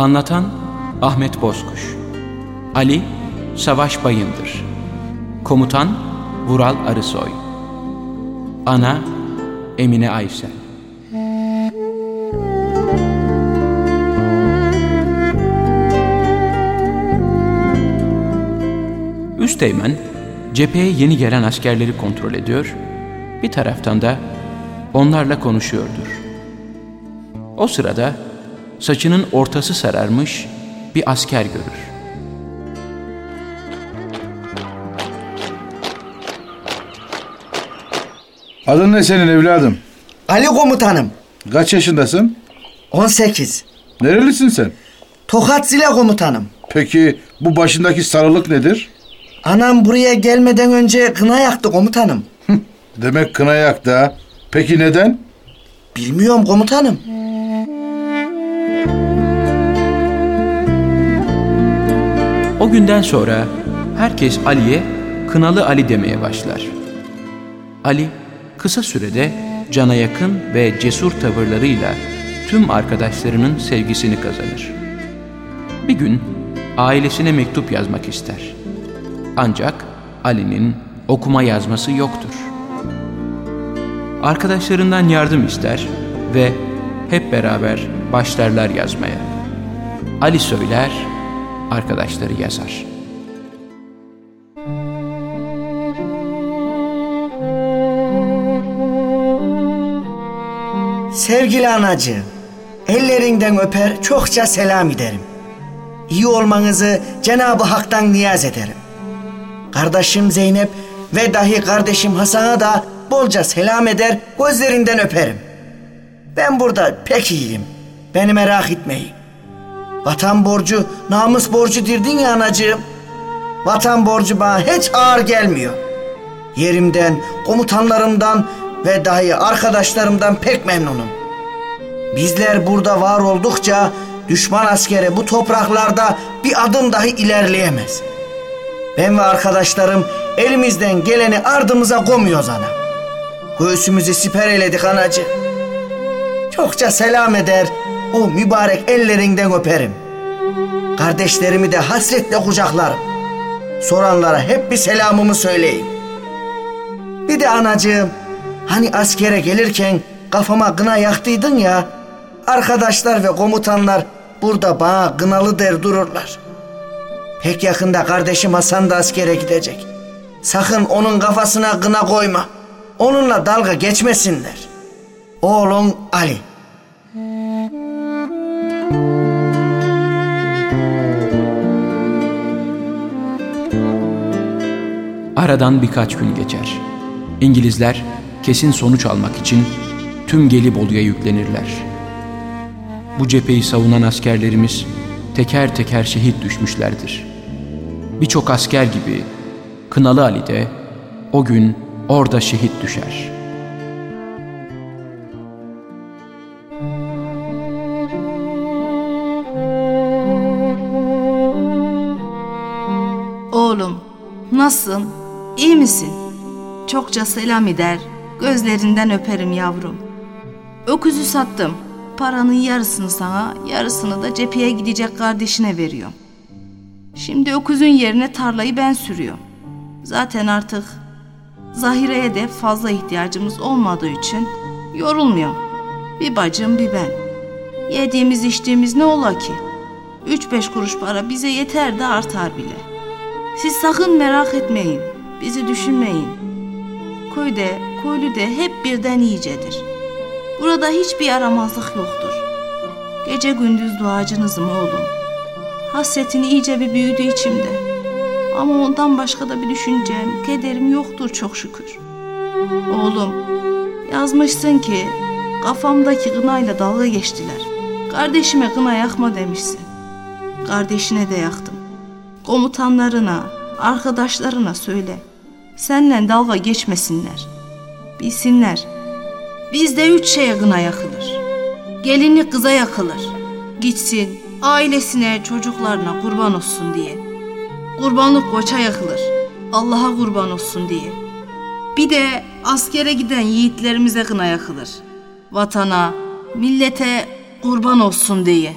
Anlatan Ahmet Bozkuş. Ali Savaş Bayındır. Komutan Vural Arısoy. Ana Emine Aysel. Üsteğmen cepheye yeni gelen askerleri kontrol ediyor, bir taraftan da onlarla konuşuyordur. O sırada saçının ortası sararmış bir asker görür. Adın ne senin evladım? Ali komutanım. Kaç yaşındasın? 18. Nerelisin sen? Tokat Zile komutanım. Peki bu başındaki sarılık nedir? Anam buraya gelmeden önce kına yaktı komutanım. Demek kına yaktı ha. Peki neden? Bilmiyorum komutanım. O günden sonra herkes Ali'ye Kınalı Ali demeye başlar. Ali kısa sürede cana yakın ve cesur tavırlarıyla tüm arkadaşlarının sevgisini kazanır. Bir gün ailesine mektup yazmak ister. Ancak Ali'nin okuma yazması yoktur. Arkadaşlarından yardım ister ve hep beraber başlarlar yazmaya. Ali söyler, arkadaşları yazar. Sevgili anacığım, ellerinden öper çokça selam ederim. İyi olmanızı Cenab-ı Hak'tan niyaz ederim. Kardeşim Zeynep ve dahi kardeşim Hasan'a da bolca selam eder, gözlerinden öperim. Ben burada pek iyiyim. Beni merak etmeyin. Vatan borcu, namus borcu dirdin ya anacığım. Vatan borcu bana hiç ağır gelmiyor. Yerimden, komutanlarımdan ve dahi arkadaşlarımdan pek memnunum. Bizler burada var oldukça düşman askeri bu topraklarda bir adım dahi ilerleyemez. Ben ve arkadaşlarım elimizden geleni ardımıza koymuyoruz ana. Göğsümüzü siper eyledik anacı. Çokça selam eder, o mübarek ellerinden öperim. Kardeşlerimi de hasretle kucaklarım. Soranlara hep bir selamımı söyleyin. Bir de anacığım, hani askere gelirken kafama kına yaktıydın ya, arkadaşlar ve komutanlar burada bana kınalı der dururlar. Pek yakında kardeşim Hasan da askere gidecek. Sakın onun kafasına kına koyma. Onunla dalga geçmesinler. Oğlun Ali. Aradan birkaç gün geçer. İngilizler kesin sonuç almak için tüm Gelibolu'ya yüklenirler. Bu cepheyi savunan askerlerimiz teker teker şehit düşmüşlerdir. Birçok asker gibi Kınalı Ali de o gün orada şehit düşer. Oğlum, nasılsın? İyi misin? Çokça selam eder, gözlerinden öperim yavrum. Öküzü sattım. Paranın yarısını sana, yarısını da cepheye gidecek kardeşine veriyorum. Şimdi öküzün yerine tarlayı ben sürüyorum. Zaten artık Zahire'ye de fazla ihtiyacımız olmadığı için yorulmuyorum. Bir bacım bir ben. Yediğimiz içtiğimiz ne ola ki? Üç beş kuruş para bize yeter de artar bile. Siz sakın merak etmeyin. Bizi düşünmeyin. Köyde, köylüde hep birden iyicedir. Burada hiçbir yaramazlık yoktur. Gece gündüz duacınızım oğlum. Hasretin iyice bir büyüdü içimde. Ama ondan başka da bir düşüncem, kederim yoktur çok şükür. Oğlum, yazmışsın ki kafamdaki gınayla dalga geçtiler. Kardeşime kına yakma demişsin. Kardeşine de yaktım. Komutanlarına, arkadaşlarına söyle. Seninle dalga geçmesinler. Bilsinler. Bizde üç şeye kına yakılır. Gelinlik kıza yakılır. Gitsin, ailesine, çocuklarına kurban olsun diye. Kurbanlık koça yakılır. Allah'a kurban olsun diye. Bir de askere giden yiğitlerimize kına yakılır. Vatana, millete kurban olsun diye.